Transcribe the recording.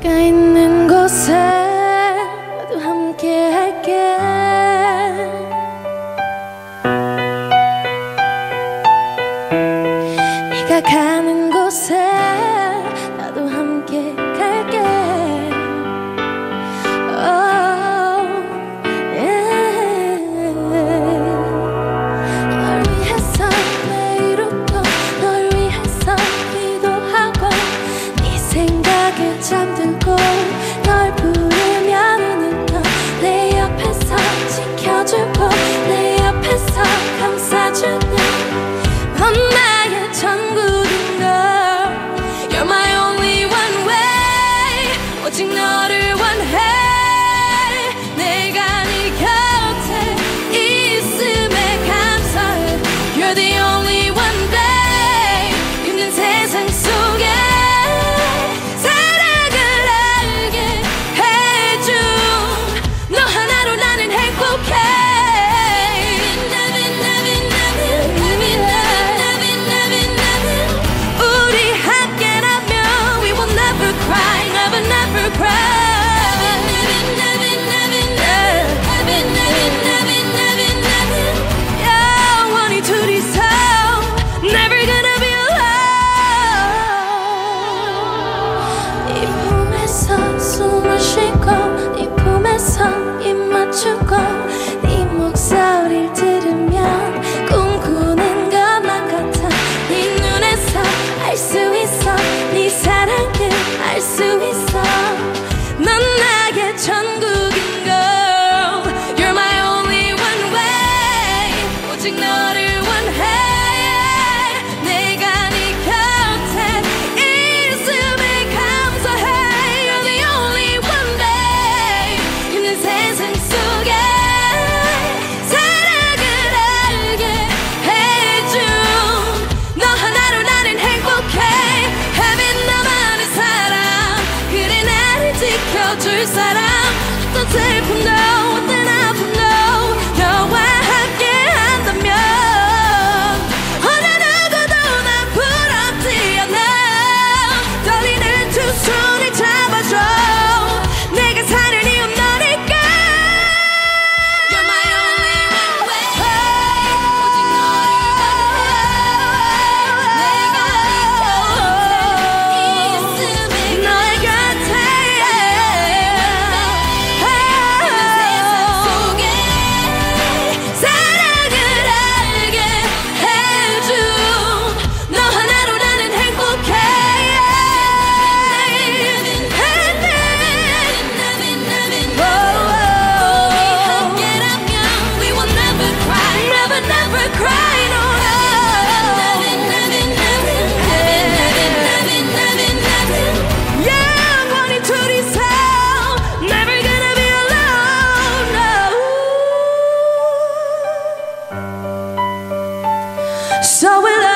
kein the only one, babe. You can taste 안아줄 사람 어떤 슬픔도 So we